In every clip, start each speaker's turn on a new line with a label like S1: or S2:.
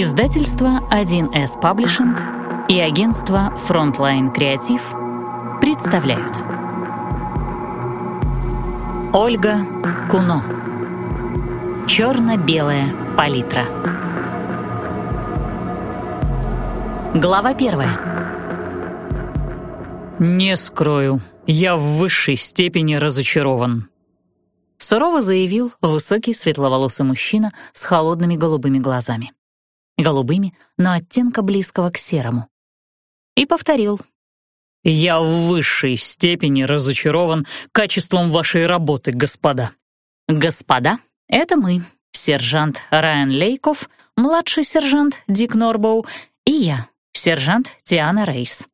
S1: Издательство 1С Паблишинг и агентство Frontline Креатив представляют. Ольга Куно. Черно-белая палитра. Глава первая.
S2: «Не скрою, я в высшей степени разочарован», —
S1: сурово заявил высокий светловолосый мужчина с холодными голубыми глазами голубыми, но оттенка близкого к серому. И повторил.
S2: «Я в высшей степени разочарован качеством вашей работы, господа».
S1: «Господа, это мы, сержант Райан Лейков, младший сержант Дик Норбоу и я, сержант Диана Рейс.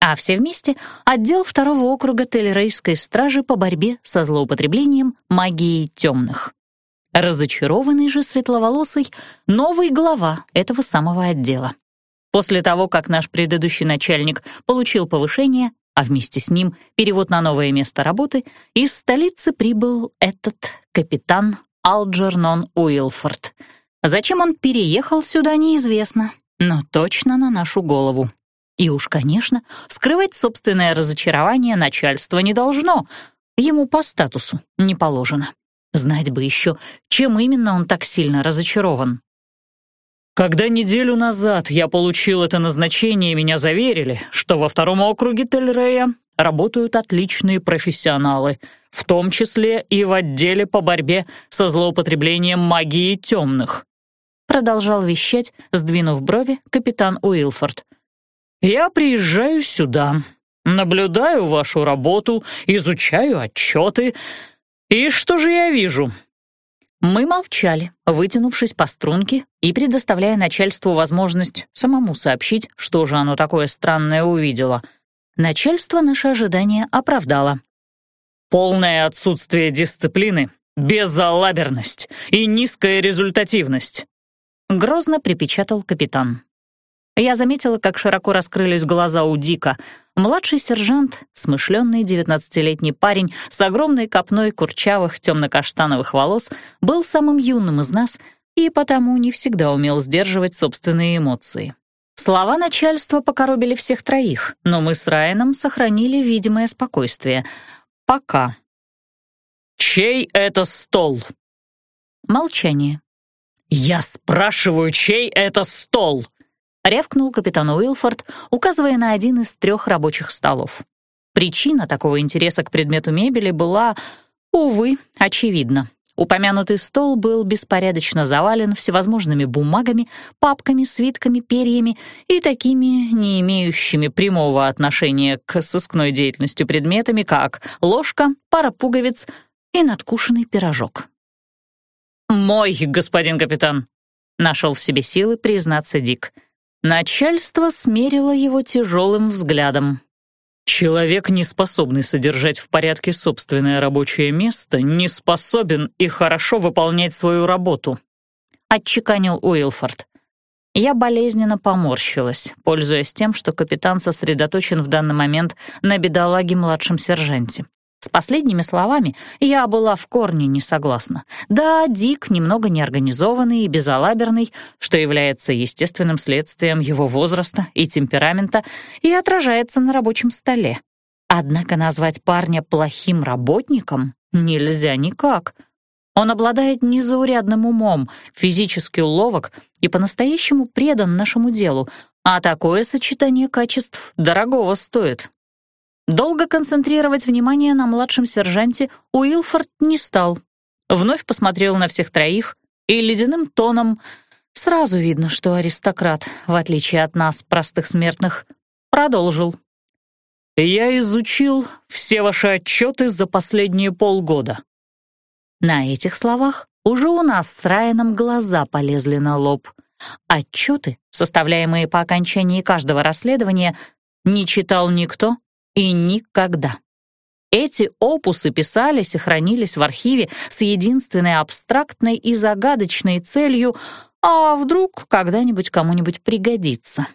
S1: А все вместе — отдел второго округа Тель-Рейской стражи по борьбе со злоупотреблением магией темных. Разочарованный же светловолосый — новый глава этого самого отдела. После того, как наш предыдущий начальник получил повышение, а вместе с ним перевод на новое место работы, из столицы прибыл этот капитан Алджернон Уилфорд. Зачем он переехал сюда, неизвестно, но точно на нашу голову. И уж, конечно, скрывать собственное разочарование начальство не должно, ему по статусу не положено. Знать бы еще, чем именно он так сильно разочарован.
S2: Когда неделю назад я получил это назначение, меня заверили, что во втором округе Тельрея работают отличные профессионалы, в том числе и в отделе по борьбе со злоупотреблением магии темных.
S1: Продолжал вещать, сдвинув брови, капитан Уилфорд.
S2: «Я приезжаю сюда, наблюдаю вашу работу, изучаю отчеты, «И что же я вижу?»
S1: Мы молчали, вытянувшись по струнке и предоставляя начальству возможность самому сообщить, что же оно такое странное увидело. Начальство наше ожидание оправдало.
S2: «Полное отсутствие дисциплины, безалаберность и низкая результативность», —
S1: грозно припечатал капитан. Я заметила, как широко раскрылись глаза у Дика. Младший сержант, смышленный девятнадцатилетний парень с огромной копной курчавых темно-каштановых волос, был самым юным из нас и потому не всегда умел сдерживать собственные эмоции. Слова начальства покоробили всех троих, но мы с Райаном сохранили видимое спокойствие. Пока.
S2: «Чей это стол?»
S1: Молчание.
S2: «Я спрашиваю, чей это стол?»
S1: — рявкнул капитан Уилфорд, указывая на один из трех рабочих столов. Причина такого интереса к предмету мебели была, увы, очевидна. Упомянутый стол был беспорядочно завален всевозможными бумагами, папками, свитками, перьями и такими, не имеющими прямого отношения к сыскной деятельности предметами, как ложка, пара пуговиц и надкушенный пирожок.
S2: «Мой, господин капитан», — нашел в себе силы признаться Дик — Начальство смерило его тяжелым взглядом. Человек, не способный содержать в порядке собственное рабочее место, не способен и хорошо выполнять свою работу,
S1: отчеканил Уилфорд. Я болезненно поморщилась, пользуясь тем, что капитан сосредоточен в данный момент на бедолаге-младшем сержанте. С последними словами я была в корне не согласна. Да, Дик немного неорганизованный и безалаберный, что является естественным следствием его возраста и темперамента и отражается на рабочем столе. Однако назвать парня плохим работником нельзя никак. Он обладает незаурядным умом, физически ловок и по-настоящему предан нашему делу, а такое сочетание качеств дорогого стоит. Долго концентрировать внимание на младшем сержанте Уилфорд не стал. Вновь посмотрел на всех троих и ледяным тоном «Сразу видно, что аристократ, в отличие от нас, простых смертных», продолжил.
S2: «Я изучил все ваши отчеты за последние полгода».
S1: На этих словах уже у нас с Райаном глаза полезли на лоб. Отчеты, составляемые по окончании каждого расследования, не читал никто и никогда. Эти опусы писались и хранились в архиве с единственной абстрактной и загадочной целью «а вдруг когда-нибудь кому-нибудь пригодится».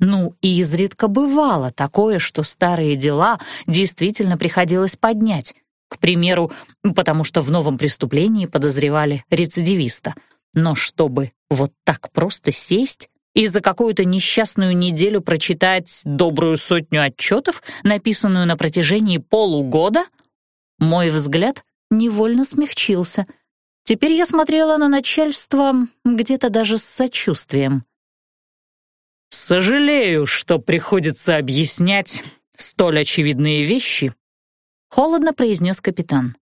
S1: Ну, и изредка бывало такое, что старые дела действительно приходилось поднять. К примеру, потому что в новом преступлении подозревали рецидивиста. Но чтобы Вот так просто сесть и за какую-то несчастную неделю прочитать добрую сотню отчетов, написанную на протяжении полугода? Мой взгляд невольно смягчился. Теперь я смотрела на начальство где-то даже с сочувствием.
S2: «Сожалею, что приходится объяснять столь очевидные вещи», — холодно произнес капитан.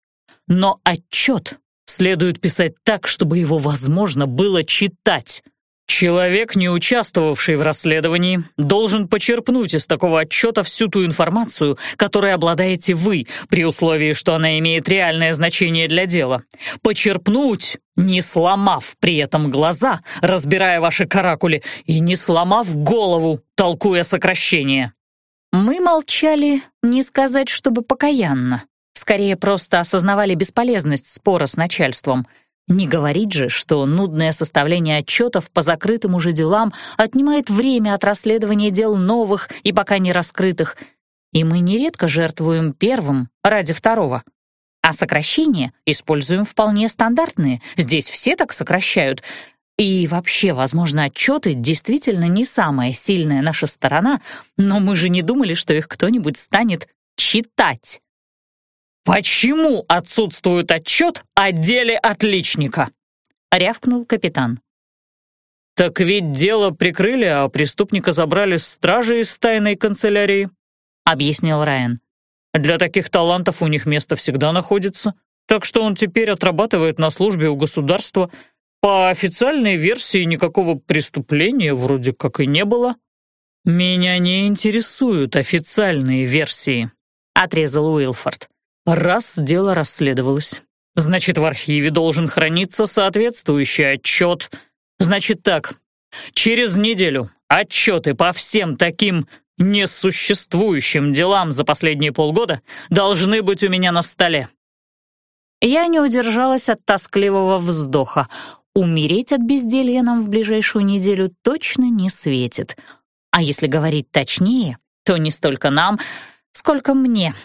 S2: «Но отчет следует писать так, чтобы его возможно было читать. Человек, не участвовавший в расследовании, должен почерпнуть из такого отчета всю ту информацию, которой обладаете вы, при условии, что она имеет реальное значение для дела. Почерпнуть, не сломав при этом глаза, разбирая ваши каракули, и не сломав голову, толкуя сокращения.
S1: Мы молчали, не сказать, чтобы покаянно. Скорее, просто осознавали бесполезность спора с начальством — не говорить же, что нудное составление отчетов по закрытым уже делам отнимает время от расследования дел новых и пока не раскрытых, и мы нередко жертвуем первым ради второго. А сокращения используем вполне стандартные, здесь все так сокращают. И вообще, возможно, отчеты действительно не самая сильная наша сторона, но мы же не думали, что их кто-нибудь станет читать.
S2: «Почему отсутствует отчет о деле отличника?» — рявкнул капитан. «Так ведь дело прикрыли, а преступника забрали стражи из тайной канцелярии», — объяснил Райан. «Для таких талантов у них место всегда находится, так что он теперь отрабатывает на службе у государства. По официальной версии никакого преступления вроде как и не было». «Меня не интересуют официальные версии», — отрезал Уилфорд. Раз дело расследовалось, значит, в архиве должен храниться соответствующий отчет. Значит так, через неделю отчеты по всем таким несуществующим делам за последние полгода должны быть у меня на столе.
S1: Я не удержалась от тоскливого вздоха. Умереть от безделья нам в ближайшую неделю точно не светит. А если говорить точнее, то не столько нам, сколько мне —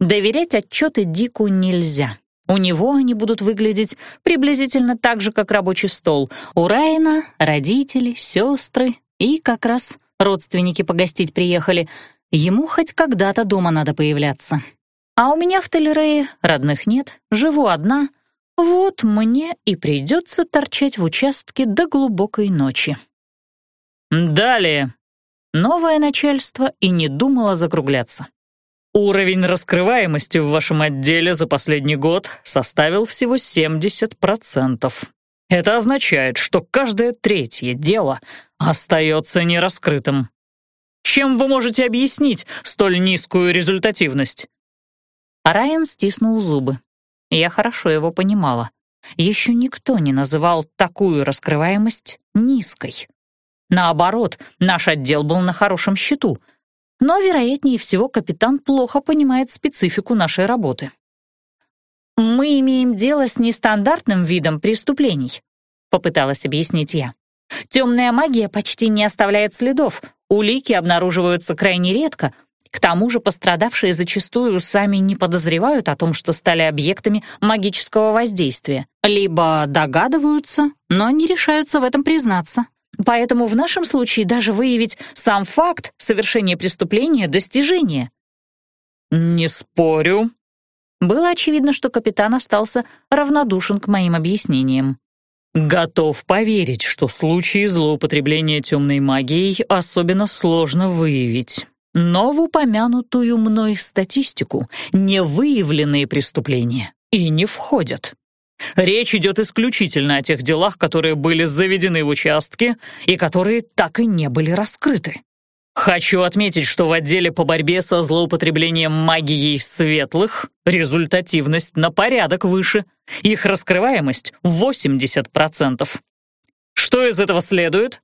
S1: Доверять отчеты Дику нельзя. У него они будут выглядеть приблизительно так же, как рабочий стол. У Райана родители, сестры и как раз родственники погостить приехали. Ему хоть когда-то дома надо появляться. А у меня в Телерее родных нет, живу одна. Вот мне и придется торчать в участке до глубокой ночи.
S2: Далее.
S1: Новое начальство и не думало закругляться.
S2: Уровень раскрываемости в вашем отделе за последний год составил всего 70%. Это означает, что каждое третье дело остается нераскрытым. Чем вы можете объяснить столь низкую результативность?
S1: Райан стиснул зубы. Я хорошо его понимала. Еще никто не называл такую раскрываемость низкой. Наоборот, наш отдел был на хорошем счету — но, вероятнее всего, капитан плохо понимает специфику нашей работы. «Мы имеем дело с нестандартным видом преступлений», — попыталась объяснить я. «Темная магия почти не оставляет следов, улики обнаруживаются крайне редко, к тому же пострадавшие зачастую сами не подозревают о том, что стали объектами магического воздействия, либо догадываются, но не решаются в этом признаться. Поэтому в нашем случае даже выявить сам факт совершения преступления — достижение.
S2: «Не спорю».
S1: Было очевидно, что капитан остался равнодушен к моим объяснениям.
S2: «Готов поверить, что случаи злоупотребления темной магией особенно сложно выявить. Но в упомянутую мной статистику невыявленные преступления и не входят». Речь идет исключительно о тех делах, которые были заведены в участке и которые так и не были раскрыты. Хочу отметить, что в отделе по борьбе со злоупотреблением магией светлых результативность на порядок выше, их раскрываемость — 80%. Что из этого следует?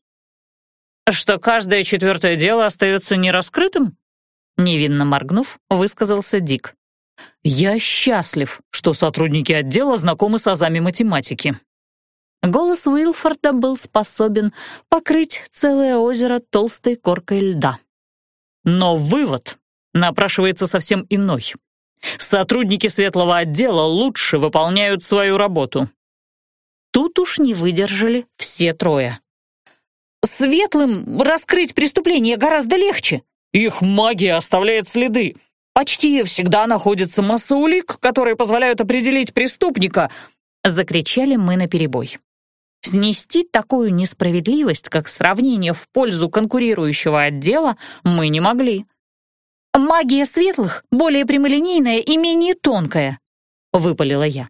S1: Что каждое четвертое дело остается нераскрытым? Невинно моргнув, высказался Дик.
S2: «Я счастлив, что сотрудники отдела знакомы с азами математики».
S1: Голос Уилфорда был способен покрыть целое озеро толстой коркой льда.
S2: Но вывод напрашивается совсем иной. Сотрудники светлого отдела лучше выполняют свою работу.
S1: Тут уж не выдержали все трое.
S2: «Светлым раскрыть преступление гораздо легче. Их магия оставляет следы. Почти всегда находится масса улик, которые позволяют определить преступника», — закричали мы наперебой. Снести такую несправедливость, как сравнение в пользу конкурирующего отдела, мы не могли. «Магия светлых более прямолинейная и менее тонкая», — выпалила я.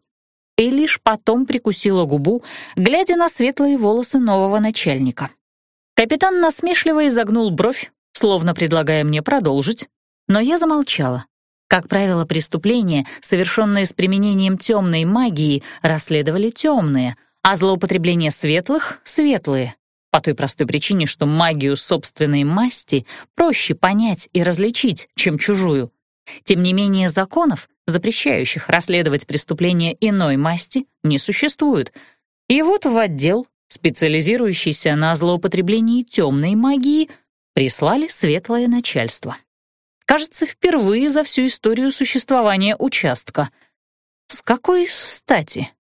S2: И лишь потом прикусила губу, глядя на светлые волосы нового начальника. Капитан насмешливо изогнул бровь, словно предлагая мне продолжить, но я замолчала. Как правило, преступления, совершенные с применением темной магии, расследовали темные, а злоупотребление светлых — светлые. По той простой причине, что магию собственной масти проще понять и различить, чем чужую. Тем не менее, законов, запрещающих расследовать преступления иной масти, не существует. И вот в отдел, специализирующийся на злоупотреблении темной магии, прислали светлое начальство. Кажется, впервые за всю историю существования участка. С какой стати?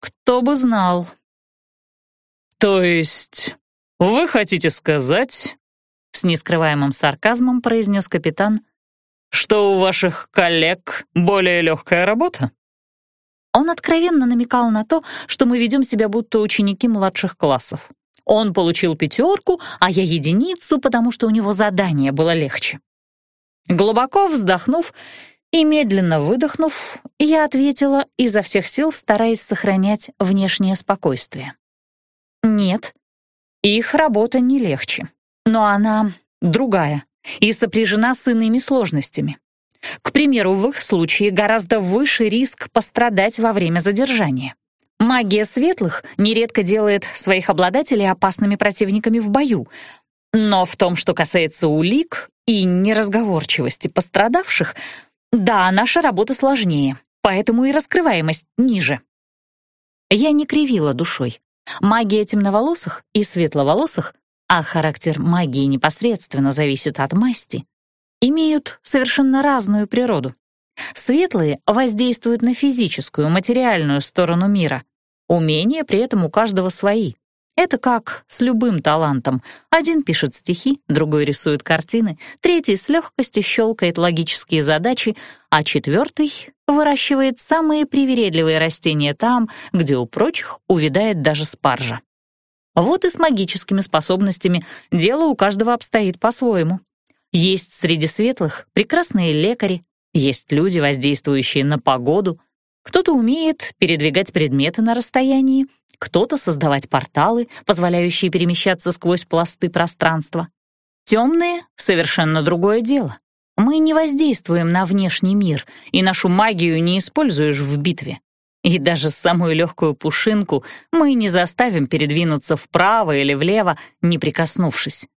S2: Кто бы знал.
S3: То есть вы хотите сказать, с нескрываемым сарказмом произнес капитан, что у ваших коллег более легкая работа?
S1: Он откровенно намекал на то, что мы ведем себя будто ученики младших классов. Он получил пятерку, а я единицу, потому что у него задание было легче. Глубоко вздохнув и медленно выдохнув, я ответила изо всех сил, стараясь сохранять внешнее спокойствие. Нет, их работа не легче, но она другая и сопряжена с иными сложностями. К примеру, в их случае гораздо выше риск пострадать во время задержания. Магия светлых нередко делает своих обладателей опасными противниками в бою, но в том, что касается улик и неразговорчивости пострадавших, да, наша работа сложнее, поэтому и раскрываемость ниже. Я не кривила душой. Магия темноволосых и светловолосых, а характер магии непосредственно зависит от масти, имеют совершенно разную природу. Светлые воздействуют на физическую, материальную сторону мира. Умения при этом у каждого свои. Это как с любым талантом. Один пишет стихи, другой рисует картины, третий с легкостью щелкает логические задачи, а четвертый выращивает самые привередливые растения там, где у прочих увядает даже спаржа. Вот и с магическими способностями дело у каждого обстоит по-своему. Есть среди светлых прекрасные лекари, есть люди, воздействующие на погоду, кто-то умеет передвигать предметы на расстоянии, кто-то создавать порталы, позволяющие перемещаться сквозь пласты пространства. Темные — совершенно другое дело. Мы не воздействуем на внешний мир, и нашу магию не используешь в битве. И даже самую легкую пушинку мы не заставим передвинуться вправо или влево, не прикоснувшись.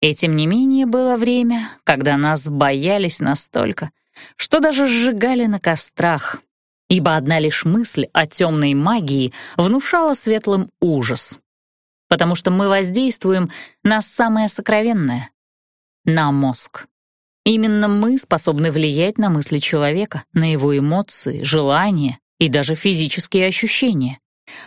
S1: И тем не менее было время, когда нас боялись настолько, что даже сжигали на кострах, ибо одна лишь мысль о темной магии внушала светлым ужас. Потому что мы воздействуем на самое сокровенное — на мозг. Именно мы способны влиять на мысли человека, на его эмоции, желания и даже физические ощущения.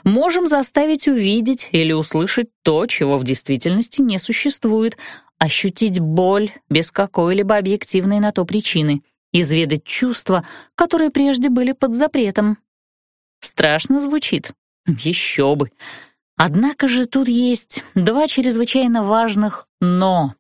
S1: Можем заставить увидеть или услышать то, чего в действительности не существует, ощутить боль без какой-либо объективной на то причины — изведать чувства, которые прежде были под запретом. Страшно звучит. Еще бы. Однако же тут есть два чрезвычайно важных «но».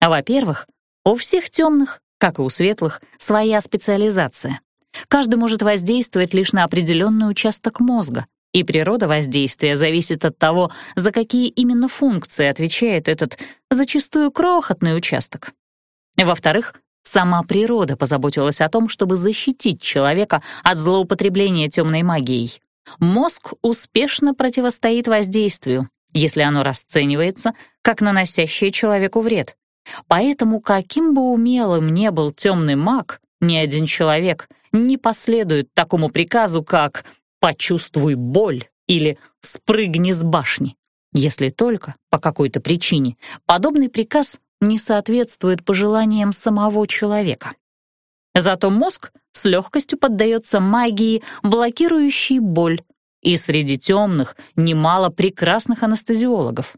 S1: Во-первых, у всех темных, как и у светлых, своя специализация. Каждый может воздействовать лишь на определенный участок мозга, и природа воздействия зависит от того, за какие именно функции отвечает этот зачастую крохотный участок. Во-вторых, Сама природа позаботилась о том, чтобы защитить человека от злоупотребления темной магией. Мозг успешно противостоит воздействию, если оно расценивается как наносящее человеку вред. Поэтому, каким бы умелым не был темный маг, ни один человек не последует такому приказу, как «почувствуй боль» или «спрыгни с башни», если только, по какой-то причине, подобный приказ не соответствует пожеланиям самого человека. Зато мозг с легкостью поддается магии, блокирующей боль, и среди темных немало прекрасных анестезиологов.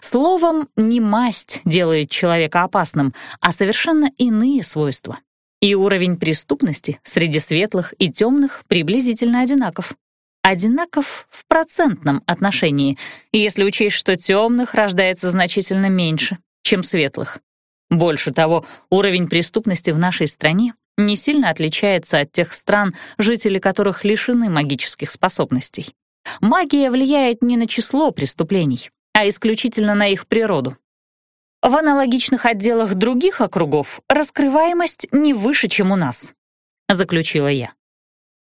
S1: Словом, не масть делает человека опасным, а совершенно иные свойства. И уровень преступности среди светлых и темных приблизительно одинаков. Одинаков в процентном отношении, если учесть, что темных рождается значительно меньше, чем светлых. Больше того, уровень преступности в нашей стране не сильно отличается от тех стран, жители которых лишены магических способностей. Магия влияет не на число преступлений, а исключительно на их природу. В аналогичных отделах других округов раскрываемость не выше, чем у нас, заключила я.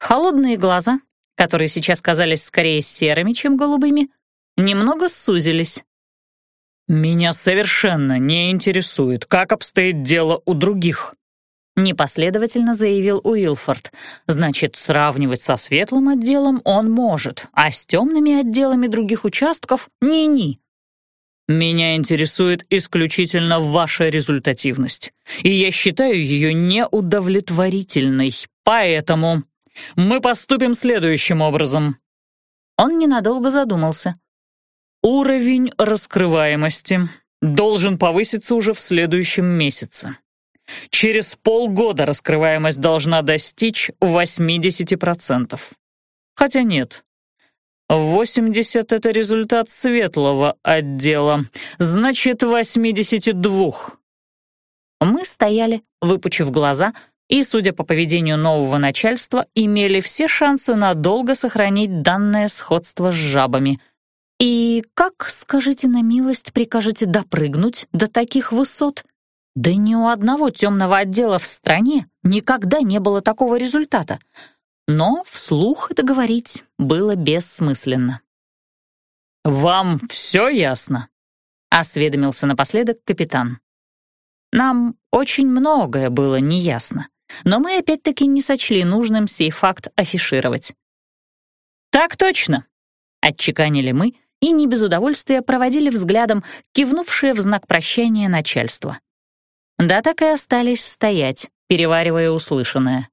S1: Холодные глаза, которые сейчас казались скорее серыми, чем голубыми, немного сузились.
S3: «Меня совершенно не интересует, как обстоит дело у других», непоследовательно заявил Уилфорд. «Значит, сравнивать со светлым отделом он может, а с темными отделами других участков — ни-ни. Меня интересует исключительно ваша результативность, и я считаю ее неудовлетворительной, поэтому мы поступим следующим образом».
S1: Он ненадолго задумался.
S3: «Уровень раскрываемости должен повыситься уже в следующем месяце. Через полгода раскрываемость должна достичь 80%. Хотя нет, 80 — это результат светлого отдела, значит, 82.
S1: Мы стояли, выпучив глаза, и, судя по поведению нового начальства, имели все шансы надолго сохранить данное сходство с жабами. И как, скажите на милость, прикажете допрыгнуть до таких высот? Да ни у одного темного отдела в стране никогда не было такого результата — но вслух это говорить было бессмысленно.
S3: «Вам все ясно?» — осведомился напоследок капитан.
S1: Нам очень многое было неясно, но мы опять-таки не сочли нужным сей факт афишировать. «Так точно!» — отчеканили мы и не без удовольствия проводили взглядом кивнувшее в знак прощания начальство. Да так и остались стоять, переваривая услышанное.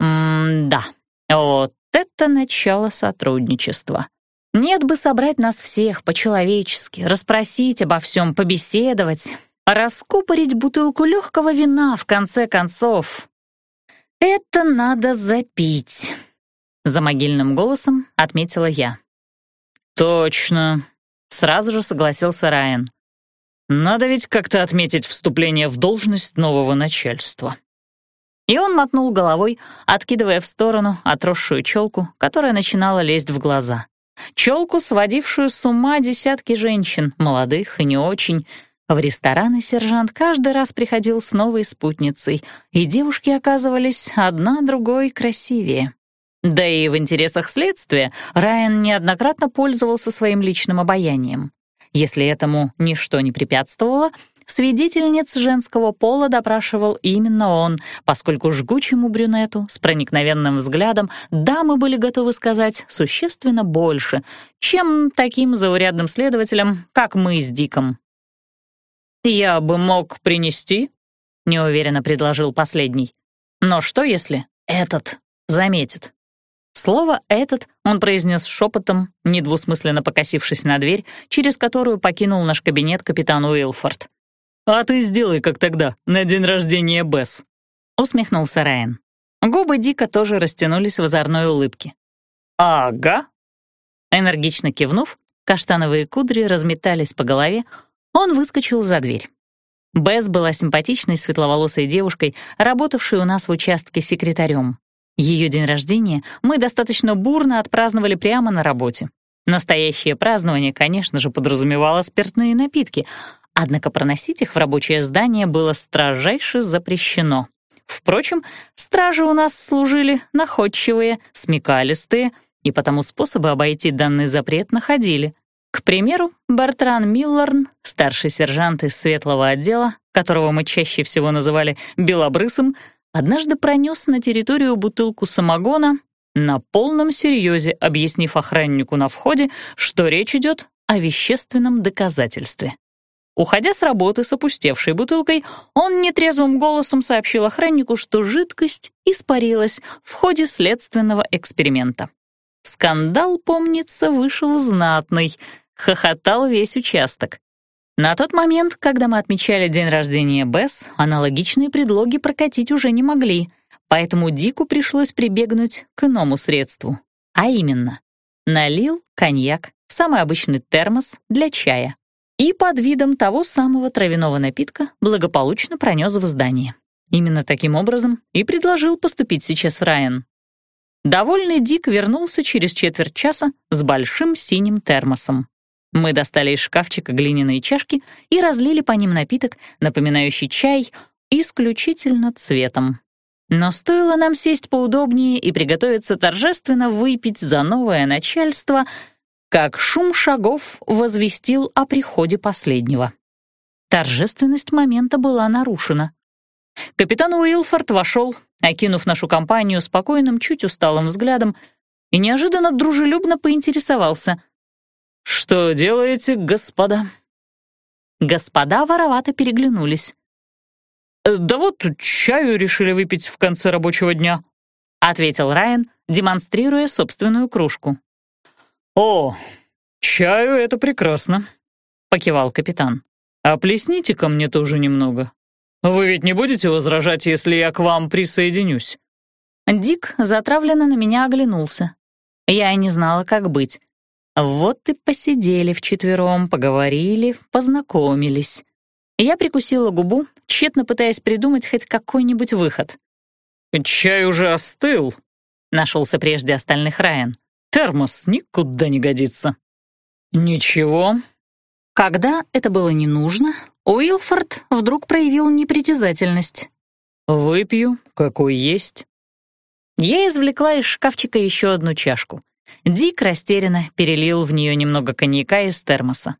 S1: М-да. Вот это начало сотрудничества. Нет бы собрать нас всех по-человечески, расспросить обо всем, побеседовать, раскупорить бутылку легкого вина в конце концов. Это надо запить, за могильным голосом отметила я.
S3: Точно, сразу же согласился Райан. Надо ведь как-то отметить вступление в должность нового начальства.
S1: И он мотнул головой, откидывая в сторону отросшую челку, которая начинала лезть в глаза. Челку, сводившую с ума десятки женщин, молодых и не очень. В рестораны сержант каждый раз приходил с новой спутницей, и девушки оказывались одна другой красивее. Да и в интересах следствия Райан неоднократно пользовался своим личным обаянием. Если этому ничто не препятствовало, Свидетельниц женского пола допрашивал именно он, поскольку жгучему брюнету с проникновенным взглядом дамы были готовы сказать существенно больше, чем таким заурядным следователям, как мы с Диком.
S3: «Я бы мог принести?» — неуверенно предложил последний. «Но что, если этот заметит?»
S1: Слово «этот» он произнес шепотом, недвусмысленно покосившись на дверь, через которую покинул наш кабинет капитан Уилфорд.
S3: «А ты сделай, как тогда, на день рождения Бесс», —
S1: усмехнулся Райан. Губы Дика тоже растянулись в озорной улыбке.
S3: «Ага».
S1: Энергично кивнув, каштановые кудри разметались по голове, он выскочил за дверь. Бесс была симпатичной светловолосой девушкой, работавшей у нас в участке секретарем. Ее день рождения мы достаточно бурно отпраздновали прямо на работе. Настоящее празднование, конечно же, подразумевало спиртные напитки, Однако проносить их в рабочее здание было строжайше запрещено. Впрочем, стражи у нас служили находчивые, смекалистые, и потому способы обойти данный запрет находили. К примеру, Бартран Милларн, старший сержант из светлого отдела, которого мы чаще всего называли «белобрысым», однажды пронес на территорию бутылку самогона, на полном серьезе объяснив охраннику на входе, что речь идет о вещественном доказательстве. Уходя с работы с опустевшей бутылкой, он нетрезвым голосом сообщил охраннику, что жидкость испарилась в ходе следственного эксперимента. Скандал, помнится, вышел знатный, хохотал весь участок. На тот момент, когда мы отмечали день рождения Бесс, аналогичные предлоги прокатить уже не могли, поэтому Дику пришлось прибегнуть к иному средству. А именно, налил коньяк в самый обычный термос для чая и под видом того самого травяного напитка благополучно пронес в здание. Именно таким образом и предложил поступить сейчас Райан. Довольный Дик вернулся через четверть часа с большим синим термосом. Мы достали из шкафчика глиняные чашки и разлили по ним напиток, напоминающий чай, исключительно цветом. Но стоило нам сесть поудобнее и приготовиться торжественно выпить за новое начальство, как шум шагов возвестил о приходе последнего. Торжественность момента была нарушена. Капитан Уилфорд вошел, окинув нашу компанию спокойным, чуть усталым взглядом, и неожиданно дружелюбно поинтересовался. «Что делаете, господа?» Господа воровато переглянулись. «Да вот чаю решили выпить в конце рабочего дня», — ответил Райан, демонстрируя собственную кружку. «О, чаю — это прекрасно», — покивал капитан. «А плесните ко мне тоже немного. Вы ведь не будете возражать, если я к вам присоединюсь?» Дик затравленно на меня оглянулся. Я и не знала, как быть. Вот и посидели вчетвером, поговорили, познакомились. Я прикусила губу, тщетно пытаясь придумать хоть какой-нибудь выход. «Чай уже остыл», — нашелся прежде остальных Райан. Термос никуда не годится». «Ничего». Когда это было не нужно, Уилфорд вдруг проявил непритязательность. «Выпью, какой есть». Я извлекла из шкафчика еще одну чашку. Дик растерянно перелил в нее немного коньяка из термоса.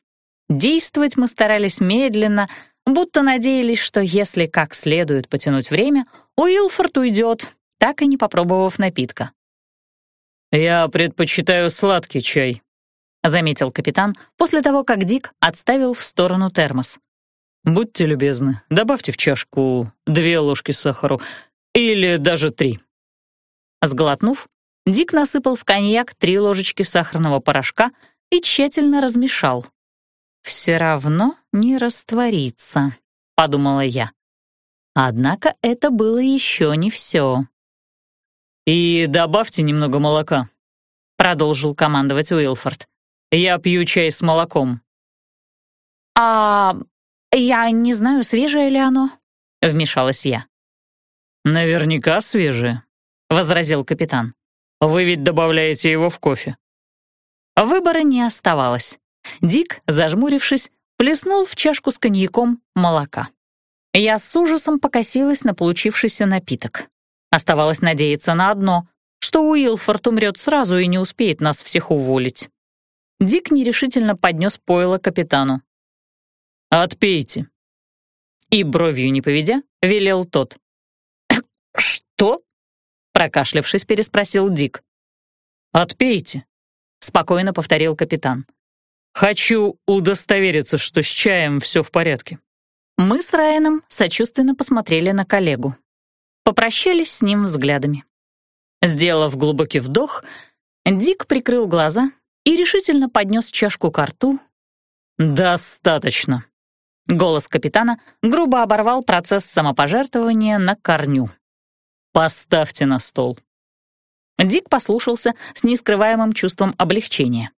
S1: Действовать мы старались медленно, будто надеялись, что если как следует потянуть время, Уилфорд уйдет, так и не попробовав напитка. «Я предпочитаю сладкий чай», — заметил капитан после того, как Дик отставил в сторону термос. «Будьте любезны, добавьте в чашку две ложки сахару или даже три». Сглотнув, Дик насыпал в коньяк три ложечки сахарного порошка и тщательно размешал. «Все равно не растворится», — подумала я. Однако это было еще не все. «И добавьте немного молока», — продолжил командовать Уилфорд. «Я пью чай с молоком». «А я не знаю, свежее ли оно», — вмешалась я. «Наверняка свежее», — возразил капитан. «Вы ведь добавляете его в кофе». Выбора не оставалось. Дик, зажмурившись, плеснул в чашку с коньяком молока. Я с ужасом покосилась на получившийся напиток. Оставалось надеяться на одно, что Уилфорд умрет сразу и не успеет нас всех уволить. Дик нерешительно поднес пойло капитану. «Отпейте». И бровью не поведя, велел тот. «Что?» — прокашлявшись, переспросил Дик. «Отпейте», — спокойно повторил капитан. «Хочу удостовериться, что с чаем все в порядке». Мы с Райаном сочувственно посмотрели на коллегу попрощались с ним взглядами. Сделав глубокий вдох, Дик прикрыл глаза и решительно поднес чашку к рту. «Достаточно». Голос капитана грубо оборвал процесс самопожертвования на корню. «Поставьте на стол». Дик послушался с нескрываемым чувством облегчения.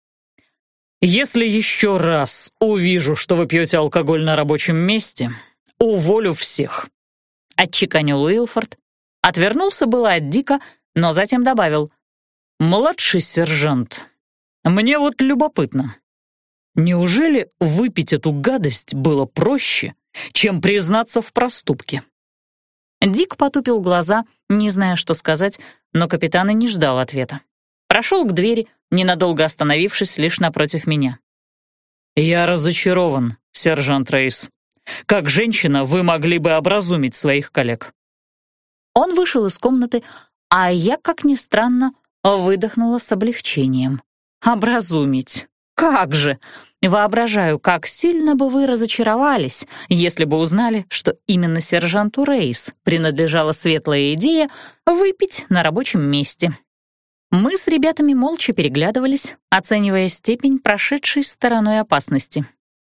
S1: «Если еще раз увижу, что вы пьете алкоголь на рабочем месте, уволю всех», — отчеканил Уилфорд Отвернулся было от Дика, но затем добавил. «Младший сержант, мне вот любопытно. Неужели выпить эту гадость было проще, чем признаться в проступке?» Дик потупил глаза, не зная, что сказать, но капитан и не ждал ответа. Прошел к двери, ненадолго остановившись лишь напротив меня. «Я разочарован, сержант Рейс. Как женщина вы могли бы образумить своих коллег. Он вышел из комнаты, а я, как ни странно, выдохнула с облегчением. «Образумить! Как же! Воображаю, как сильно бы вы разочаровались, если бы узнали, что именно сержанту Рейс принадлежала светлая идея выпить на рабочем месте». Мы с ребятами молча переглядывались, оценивая степень прошедшей стороной опасности.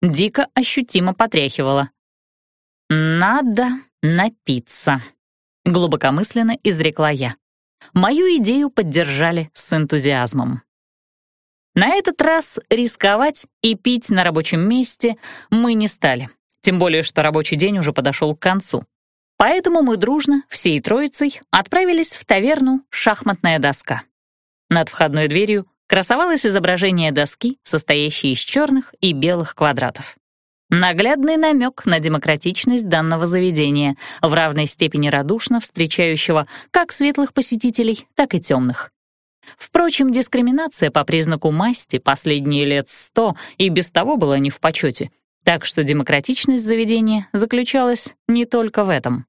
S1: Дико ощутимо потряхивала. «Надо напиться», — глубокомысленно изрекла я. Мою идею поддержали с энтузиазмом. На этот раз рисковать и пить на рабочем месте мы не стали, тем более что рабочий день уже подошел к концу. Поэтому мы дружно, всей троицей, отправились в таверну «Шахматная доска». Над входной дверью красовалось изображение доски, состоящей из черных и белых квадратов. Наглядный намек на демократичность данного заведения, в равной степени радушно встречающего как светлых посетителей, так и темных. Впрочем, дискриминация по признаку масти последние лет сто и без того была не в почете, так что демократичность заведения заключалась не только в этом.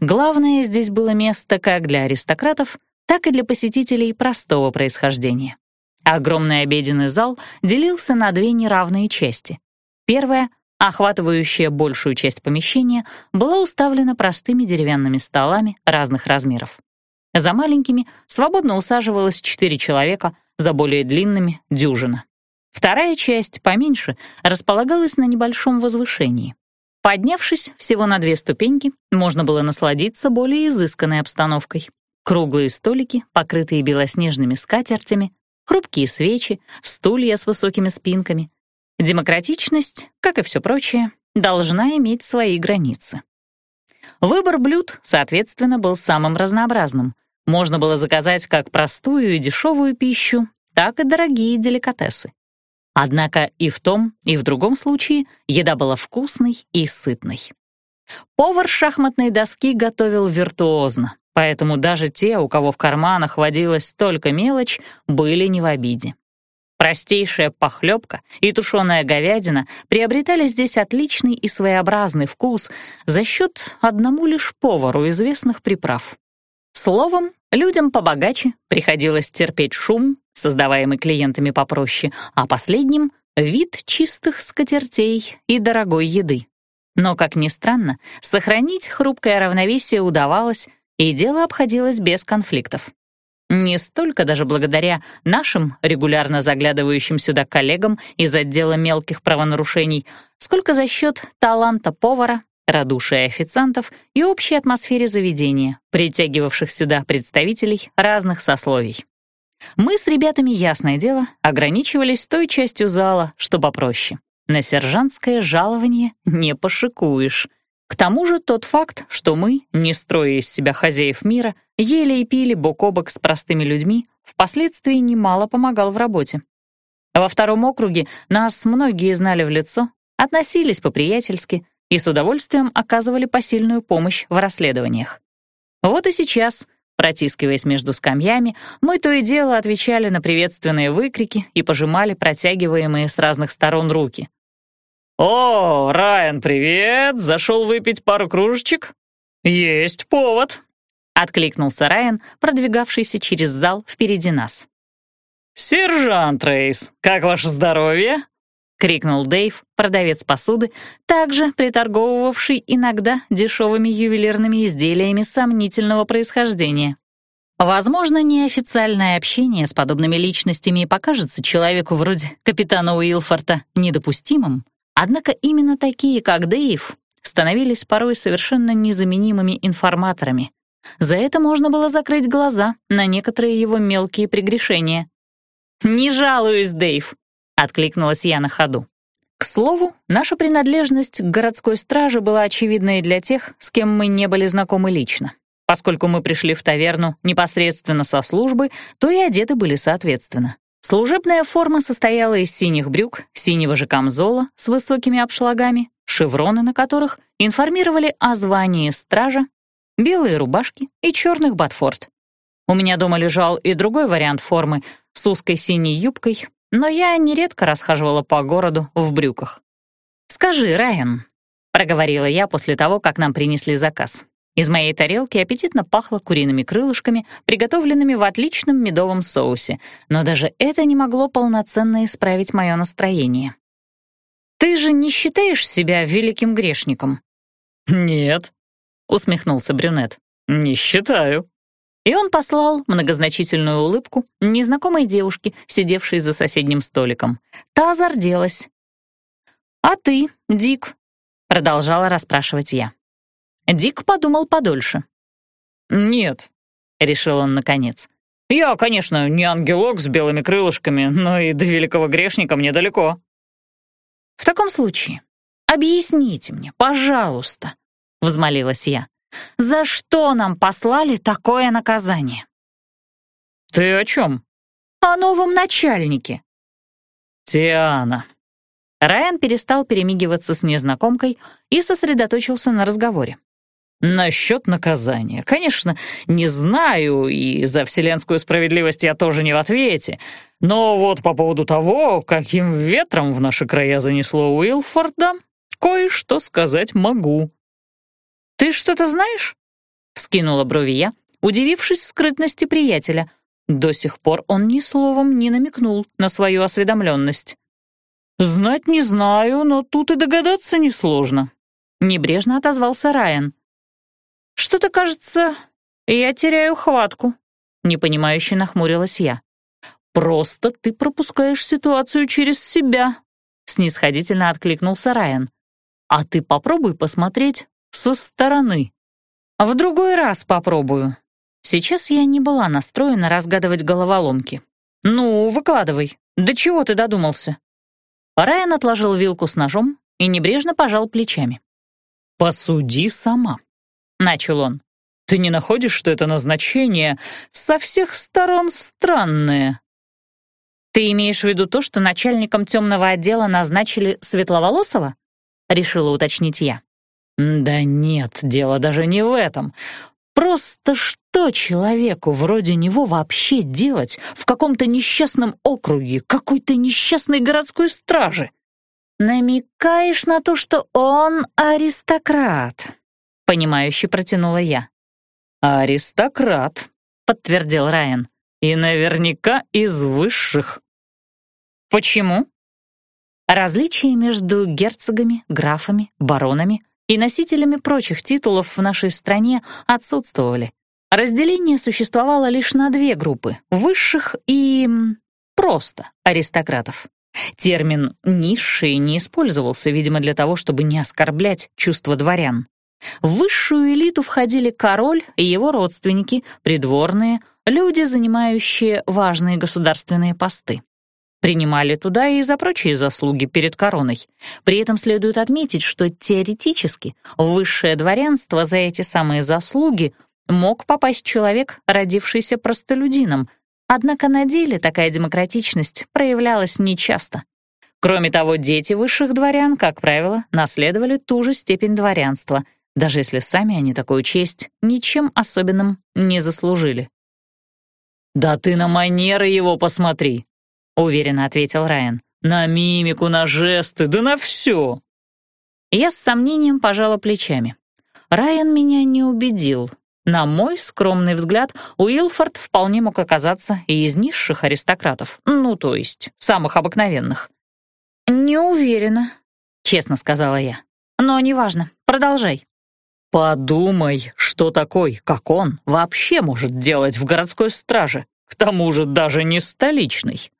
S1: Главное, здесь было место как для аристократов, так и для посетителей простого происхождения. Огромный обеденный зал делился на две неравные части. Первая, охватывающая большую часть помещения, была уставлена простыми деревянными столами разных размеров. За маленькими свободно усаживалось четыре человека, за более длинными — дюжина. Вторая часть, поменьше, располагалась на небольшом возвышении. Поднявшись всего на две ступеньки, можно было насладиться более изысканной обстановкой. Круглые столики, покрытые белоснежными скатертями, хрупкие свечи, стулья с высокими спинками. Демократичность, как и все прочее, должна иметь свои границы. Выбор блюд, соответственно, был самым разнообразным. Можно было заказать как простую и дешевую пищу, так и дорогие деликатесы. Однако и в том, и в другом случае еда была вкусной и сытной. Повар шахматной доски готовил виртуозно, поэтому даже те, у кого в карманах водилась только мелочь, были не в обиде. Простейшая похлебка и тушеная говядина приобретали здесь отличный и своеобразный вкус за счет одному лишь повару известных приправ. Словом, людям побогаче приходилось терпеть шум, создаваемый клиентами попроще, а последним — вид чистых скатертей и дорогой еды. Но, как ни странно, сохранить хрупкое равновесие удавалось, и дело обходилось без конфликтов. Не столько даже благодаря нашим регулярно заглядывающим сюда коллегам из отдела мелких правонарушений, сколько за счет таланта повара, радушия официантов и общей атмосфере заведения, притягивавших сюда представителей разных сословий. Мы с ребятами, ясное дело, ограничивались той частью зала, что попроще. На сержантское жалование не пошикуешь. К тому же тот факт, что мы, не строя из себя хозяев мира, ели и пили бок о бок с простыми людьми, впоследствии немало помогал в работе. Во втором округе нас многие знали в лицо, относились по-приятельски и с удовольствием оказывали посильную помощь в расследованиях. Вот и сейчас Протискиваясь между скамьями, мы то и дело отвечали на приветственные выкрики и пожимали протягиваемые с разных сторон руки. «О, Райан, привет! Зашел выпить пару кружечек?» «Есть повод!» — откликнулся Райан, продвигавшийся через зал впереди нас. «Сержант Рейс, как ваше здоровье?» — крикнул Дэйв, продавец посуды, также приторговывавший иногда дешевыми ювелирными изделиями сомнительного происхождения. Возможно, неофициальное общение с подобными личностями покажется человеку вроде капитана Уилфорта недопустимым, однако именно такие, как Дэйв, становились порой совершенно незаменимыми информаторами. За это можно было закрыть глаза на некоторые его мелкие прегрешения. «Не жалуюсь, Дэйв», — откликнулась я на ходу. К слову, наша принадлежность к городской страже была очевидна и для тех, с кем мы не были знакомы лично. Поскольку мы пришли в таверну непосредственно со службы, то и одеты были соответственно. Служебная форма состояла из синих брюк, синего же камзола с высокими обшлагами, шевроны на которых информировали о звании стража, белые рубашки и черных ботфорд. У меня дома лежал и другой вариант формы с узкой синей юбкой, но я нередко расхаживала по городу в брюках. «Скажи, Райан», — проговорила я после того, как нам принесли заказ. Из моей тарелки аппетитно пахло куриными крылышками, приготовленными в отличном медовом соусе, но даже это не могло полноценно исправить мое настроение. «Ты же не считаешь себя великим грешником?»
S3: «Нет», — усмехнулся брюнет, — «не считаю».
S1: И он послал многозначительную улыбку незнакомой девушке, сидевшей за соседним столиком. Та зарделась. «А ты, Дик?» — продолжала расспрашивать я. Дик подумал подольше.
S3: «Нет», — решил он наконец. «Я, конечно, не ангелок с белыми крылышками, но и до великого грешника мне далеко».
S1: «В таком случае объясните мне, пожалуйста», — взмолилась я. За что нам послали такое наказание?»
S3: «Ты о чем?»
S1: «О новом начальнике».
S3: «Тиана».
S1: Райан перестал перемигиваться с незнакомкой и сосредоточился на разговоре.
S3: «Насчет наказания. Конечно, не знаю, и за вселенскую справедливость я тоже не в ответе. Но вот по поводу того, каким ветром в наши края занесло Уилфорда, кое-что сказать могу».
S1: «Ты что-то знаешь?» — вскинула брови я, удивившись скрытности приятеля. До сих пор он ни словом не намекнул на свою осведомленность.
S3: «Знать не знаю, но тут и догадаться несложно», — небрежно отозвался Райан.
S1: «Что-то, кажется, я теряю хватку», — непонимающе нахмурилась я.
S3: «Просто ты пропускаешь ситуацию через себя», — снисходительно откликнулся Райан. «А ты попробуй посмотреть со стороны.
S1: А в другой раз попробую. Сейчас я не была настроена разгадывать головоломки. Ну, выкладывай. До чего ты додумался? Райан отложил вилку с ножом и небрежно пожал плечами.
S3: «Посуди сама», — начал он. «Ты не находишь, что это назначение со всех сторон странное?»
S1: «Ты имеешь в виду то, что начальником темного отдела назначили Светловолосого?» — решила уточнить я.
S3: Да нет, дело даже не в этом. Просто что человеку вроде него вообще делать в каком-то несчастном округе, какой-то несчастной городской стражи?
S1: «Намекаешь на то, что он аристократ», — понимающе протянула я.
S3: «Аристократ», — подтвердил Райан, «и наверняка из высших».
S1: «Почему?» Различия между герцогами, графами, баронами и носителями прочих титулов в нашей стране отсутствовали. Разделение существовало лишь на две группы — высших и... просто аристократов. Термин «низшие» не использовался, видимо, для того, чтобы не оскорблять чувства дворян. В высшую элиту входили король и его родственники, придворные, люди, занимающие важные государственные посты. Принимали туда и за прочие заслуги перед короной. При этом следует отметить, что теоретически высшее дворянство за эти самые заслуги мог попасть человек, родившийся простолюдином, однако на деле такая демократичность проявлялась нечасто. Кроме того, дети высших дворян, как правило, наследовали ту же степень дворянства, даже если сами они такую честь ничем особенным не заслужили.
S3: «Да ты на манеры его посмотри!»
S1: — уверенно ответил Райан.
S3: «На мимику, на жесты, да на все!»
S1: Я с сомнением пожала плечами. Райан меня не убедил. На мой скромный взгляд, Уилфорд вполне мог оказаться и из низших аристократов, ну, то есть самых обыкновенных. «Не уверена», — честно сказала я. «Но неважно, продолжай».
S3: «Подумай, что такой, как он, вообще может делать в городской страже, к тому же даже не столичный».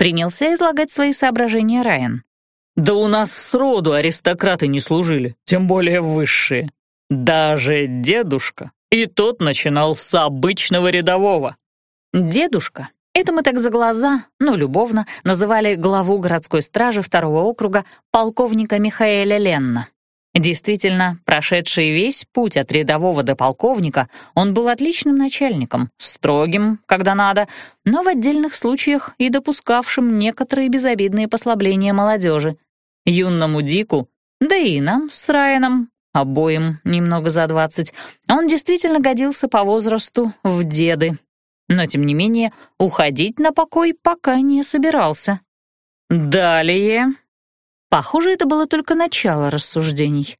S1: Принялся излагать свои соображения Райан.
S3: «Да у нас сроду аристократы не служили, тем более высшие. Даже дедушка. И тот начинал с обычного рядового».
S1: «Дедушка» — это мы так за глаза, ну, любовно, называли главу городской стражи второго округа полковника Михаэля Ленна. Действительно, прошедший весь путь от рядового до полковника, он был отличным начальником, строгим, когда надо, но в отдельных случаях и допускавшим некоторые безобидные послабления молодежи. Юнному Дику, да и нам с Райаном, обоим немного за двадцать, он действительно годился по возрасту в деды. Но, тем не менее, уходить на покой пока не собирался.
S3: «Далее»,
S1: Похоже, это было только начало рассуждений.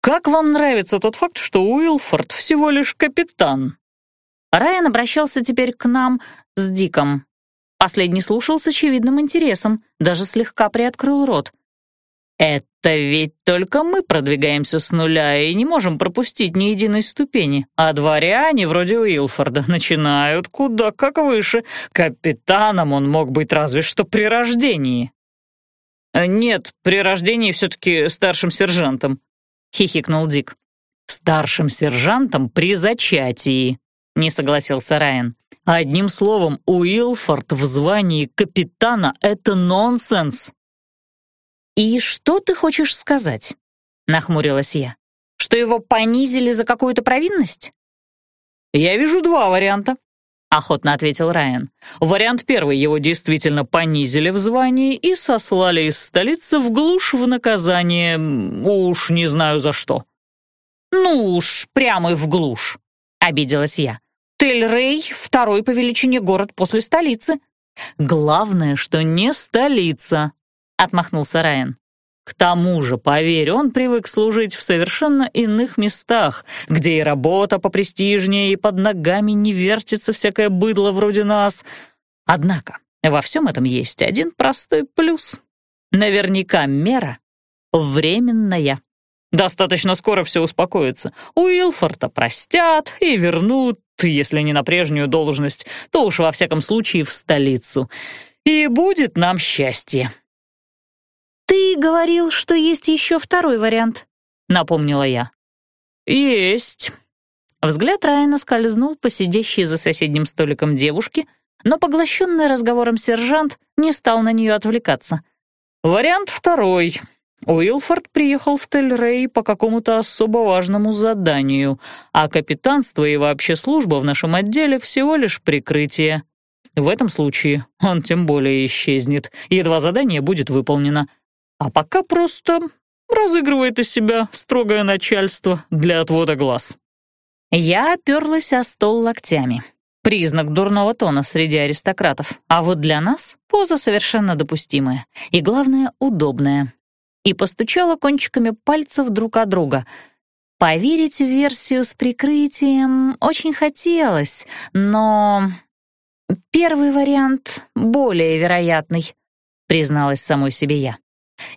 S3: «Как вам нравится тот факт, что Уилфорд всего лишь капитан?»
S1: Райан обращался теперь к нам с Диком. Последний слушал с очевидным интересом, даже слегка приоткрыл рот.
S3: «Это
S2: ведь только мы продвигаемся с нуля и не можем пропустить ни единой ступени, а дворяне вроде Уилфорда начинают куда как выше. Капитаном он мог быть разве что при рождении». «Нет, при рождении все-таки старшим сержантом», — хихикнул Дик. «Старшим сержантом при зачатии», — не согласился Райан. «Одним словом, Уилфорд в звании капитана — это нонсенс».
S1: «И что ты хочешь сказать?» — нахмурилась я. «Что его понизили за какую-то провинность?»
S2: «Я вижу два варианта», — охотно ответил Райан. «Вариант первый, его действительно понизили в звании и сослали из столицы в глушь в наказание, уж не знаю за что».
S1: «Ну уж, прямо в глушь», — обиделась я. «Тель-Рей — второй по величине город после столицы».
S2: «Главное, что не столица», — отмахнулся Райан. К тому же, поверь, он привык служить в совершенно иных местах, где и работа попрестижнее, и под ногами не вертится всякое быдло вроде нас. Однако во всем этом есть один простой плюс. Наверняка мера временная. Достаточно скоро все успокоится. Уилфорта простят и вернут, если не на прежнюю должность, то уж во всяком случае в столицу. И будет нам счастье.
S1: «Ты говорил, что есть еще второй вариант», — напомнила я.
S2: «Есть».
S1: Взгляд Райана скользнул по сидящей за соседним столиком девушке, но поглощенный разговором сержант не стал на нее отвлекаться.
S2: «Вариант второй. Уилфорд приехал в Тель-Рей по какому-то особо важному заданию, а капитанство и вообще служба в нашем отделе всего лишь прикрытие. В этом случае он тем более исчезнет, едва задание будет выполнено а пока просто разыгрывает из себя строгое начальство для отвода глаз.
S1: Я оперлась о стол локтями. Признак дурного тона среди аристократов, а вот для нас поза совершенно допустимая и, главное, удобная. И постучала кончиками пальцев друг от друга. Поверить в версию с прикрытием очень хотелось, но... Первый вариант более вероятный, призналась самой себе я.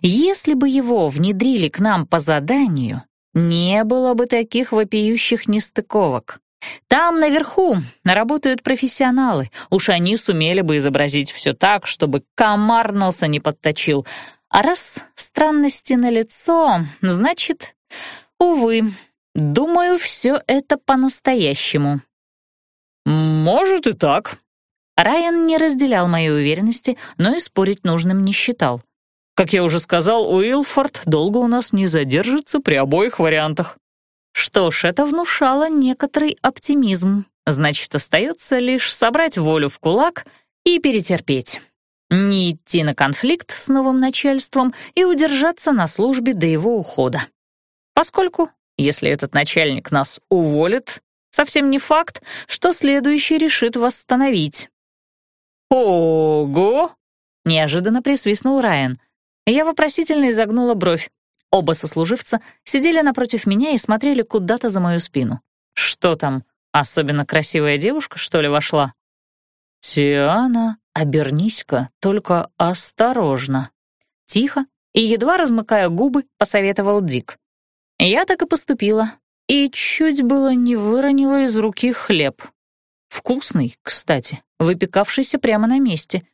S1: Если бы его внедрили к нам по заданию, не было бы таких вопиющих нестыковок. Там наверху работают профессионалы, уж они сумели бы изобразить все так, чтобы комар носа не подточил. А раз странности на лицо, значит, увы, думаю, все это по-настоящему.
S2: «Может и так».
S1: Райан не разделял моей уверенности, но и спорить нужным не считал.
S2: Как я уже сказал, Уилфорд долго у нас не задержится при обоих вариантах.
S1: Что ж, это внушало некоторый оптимизм. Значит, остается лишь собрать волю в кулак и перетерпеть. Не идти на конфликт с новым начальством и удержаться на службе до его ухода. Поскольку, если этот начальник нас уволит, совсем не факт, что следующий решит восстановить.
S2: «Ого!»
S1: — неожиданно присвистнул Райан — я вопросительно изогнула бровь. Оба сослуживца сидели напротив меня и смотрели куда-то за мою спину. Что там, особенно красивая девушка, что ли, вошла?
S2: «Тиана, обернись-ка, только осторожно».
S1: Тихо и, едва размыкая губы, посоветовал Дик. Я так и поступила, и чуть было не выронила из руки хлеб. Вкусный, кстати, выпекавшийся прямо на месте.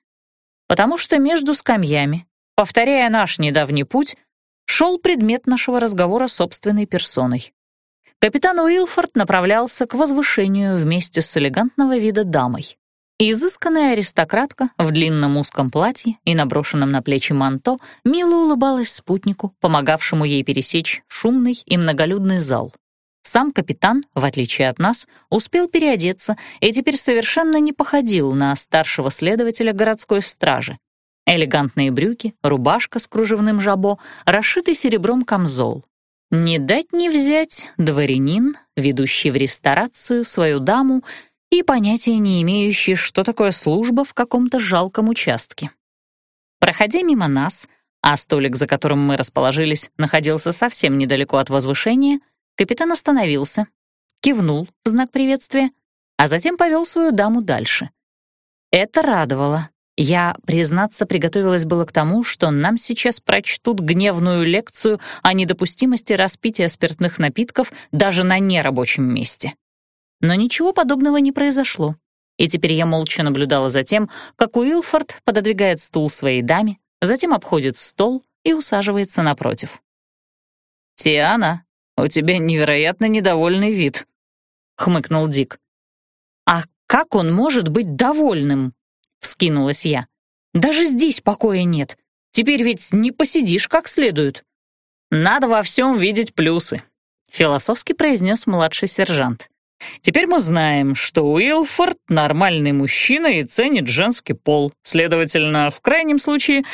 S1: Потому что между скамьями Повторяя наш недавний путь, шел предмет нашего разговора собственной персоной. Капитан Уилфорд направлялся к возвышению вместе с элегантного вида дамой. Изысканная аристократка в длинном узком платье и наброшенном на плечи манто мило улыбалась спутнику, помогавшему ей пересечь шумный и многолюдный зал. Сам капитан, в отличие от нас, успел переодеться и теперь совершенно не походил на старшего следователя городской стражи, Элегантные брюки, рубашка с кружевным жабо, расшитый серебром камзол. Не дать не взять дворянин, ведущий в ресторацию свою даму и понятия не имеющий, что такое служба в каком-то жалком участке. Проходя мимо нас, а столик, за которым мы расположились, находился совсем недалеко от возвышения, капитан остановился, кивнул в знак приветствия, а затем повел свою даму дальше. Это радовало Я, признаться, приготовилась было к тому, что нам сейчас прочтут гневную лекцию о недопустимости распития спиртных напитков даже на нерабочем месте. Но ничего подобного не произошло, и теперь я молча наблюдала за тем, как Уилфорд пододвигает стул своей даме, затем обходит стол и усаживается напротив.
S2: «Тиана, у тебя невероятно недовольный вид», — хмыкнул Дик.
S1: «А как он может быть довольным?» — вскинулась я. «Даже здесь покоя нет. Теперь ведь не посидишь как следует».
S2: «Надо во всем видеть плюсы», — философски произнес младший сержант. «Теперь мы знаем, что Уилфорд — нормальный мужчина и ценит женский пол. Следовательно, в крайнем случае,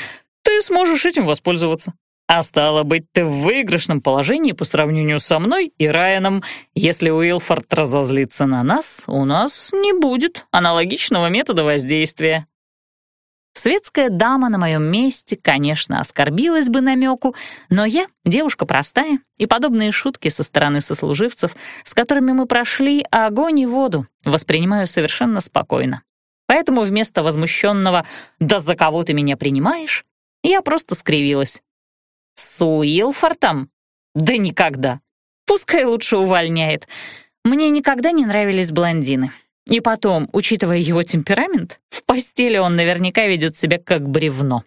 S2: ты сможешь этим воспользоваться. А стало быть, ты в выигрышном положении по сравнению со мной и Райаном. Если Уилфорд разозлится на нас, у нас не будет аналогичного метода воздействия.
S1: Светская дама на моем месте, конечно, оскорбилась бы намеку, но я девушка простая, и подобные шутки со стороны сослуживцев, с которыми мы прошли огонь и воду, воспринимаю совершенно спокойно. Поэтому вместо возмущенного «да за кого ты меня принимаешь?» я просто скривилась. С Уилфортом? Да никогда. Пускай лучше увольняет. Мне никогда не нравились блондины. И потом, учитывая его темперамент, в постели он наверняка ведет себя как бревно.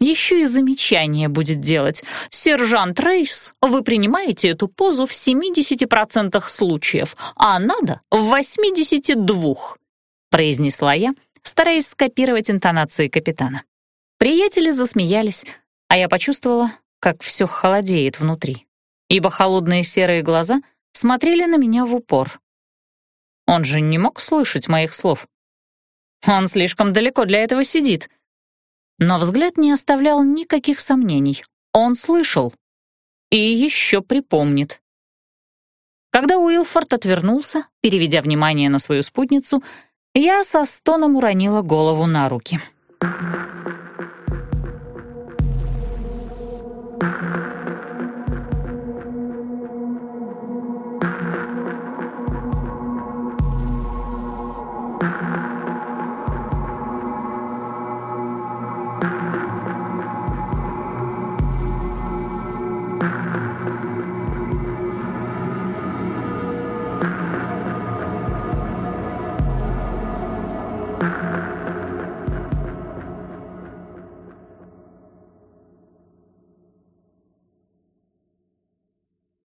S1: Еще и замечание будет делать. «Сержант Рейс, вы принимаете эту позу в 70% случаев, а надо в 82%, произнесла я, стараясь скопировать интонации капитана. Приятели засмеялись, а я почувствовала, как все холодеет внутри, ибо холодные серые глаза смотрели на меня в упор. Он же не мог слышать моих слов. Он слишком далеко для этого сидит. Но взгляд не оставлял никаких сомнений. Он слышал. И еще припомнит. Когда Уилфорд отвернулся, переведя внимание на свою спутницу, я со стоном уронила голову на руки. thank you.